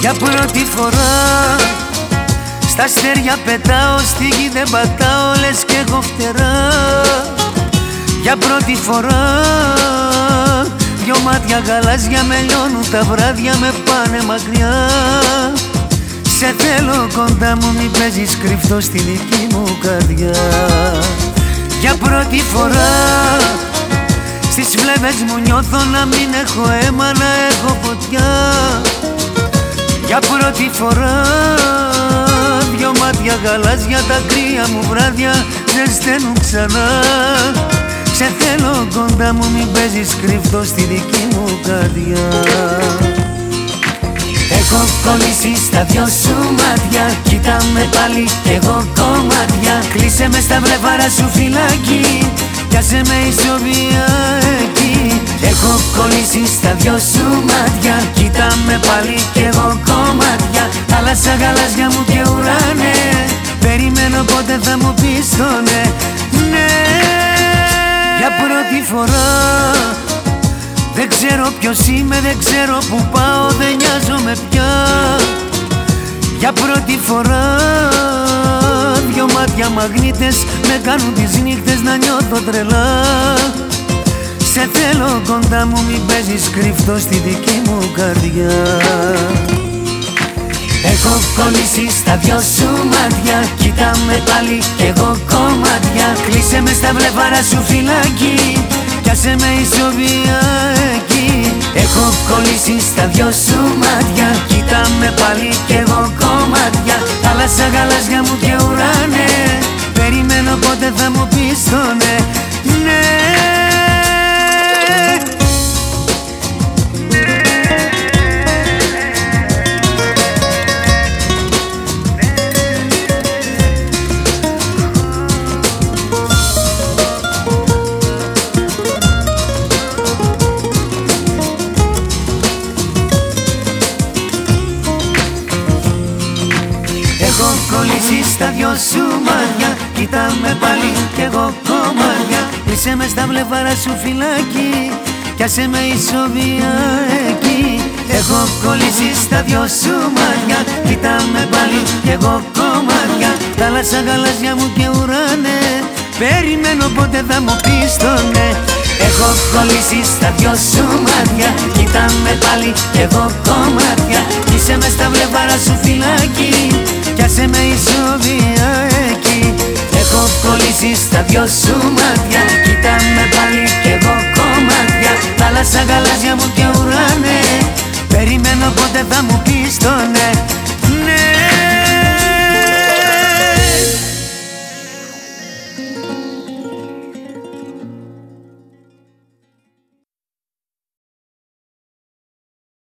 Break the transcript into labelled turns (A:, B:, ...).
A: Για πρώτη φορά Στα αστέρια πετάω, στη γη δεν πατάω Λες κι έχω φτερά. Για πρώτη φορά Δυο μάτια γαλάζια με λιώνουν τα βράδια με πάνε μακριά. Σε θέλω κοντά μου μη παίζεις κρυφτό στη δική μου καρδιά. Για πρώτη φορά Στις φλέβες μου νιώθω να μην έχω αίμα να έχω φωτιά Για πρώτη φορά Δυο μάτια γαλάζια τα κρύα μου βράδια δεν στέλνουν ξανά. Σε θέλω κοντά μου μην παίζεις κρυφτό στη δική μου καρδιά. Έχω κολλήσει στα δυο σου μάτια Κοίτα με πάλι κι εγώ κομμάτια. Κλείσε μες στα βλεφάρα σου φυλάκι Πιάσε με ισοβία εκεί. Έχω κολλήσει στα δυο σου μάτια Κοίτα με πάλι κι εγώ κομμάτια Θάλασσα γαλάζια μου και ουράνε Περιμένω πότε θα μου πεις το ναι. Ναι. Για πρώτη φορά δεν ξέρω ποιος είμαι, δεν ξέρω που πάω, δεν νοιάζομαι πια. Για πρώτη φορά Δυο μάτια μαγνήτες με κάνουν τις νύχτες να νιώθω τρελά. Σε θέλω κοντά μου μην παίζεις κρυφτό στη δική μου καρδιά Έχω κολλήσει στα δυο σου μάτια. Κοίτα με πάλι κι εγώ κομμάτια. Κλείσε μες στα βλεφάρα σου φυλάκι. Πιάσε με ισοβία εκεί Έχω κολλήσει στα δυο σου μάτια. Κοίτα με πάλι κι εγώ κομμάτια. Θάλασσα γαλάζια μου και ουράνε. Περιμένω πότε θα μου πεις το ναι Ναι Έχω κολλήσει στα δυο σου μάτια. Κοίτα με πάλι κι εγώ κομμάτια. Κλείσε μες στα βλεφάρα σου φυλάκι Πιάσε με ισοβία εκεί. Έχω κολλήσει στα δυο σου μάτια. Κοίτα με πάλι κι εγώ κομμάτια. Θάλασσα γαλάζια μου και ουράνε. Περιμένω πότε θα μου πεις το ναι. Έχω κολλήσει στα δυο σου μάτια. Κοίτα με πάλι κι εγώ κομμάτια. Κλείσε μες στα βλεφάρα σου φυλάκι. Πιάσε με ισοβία εκεί. Έχω κολλήσει στα δυο σου μάτια. Κοίτα με πάλι κι εγώ κομμάτια. Θάλασσα γαλάζια μου και ουράνε Περιμένω πότε θα μου πεις το ναι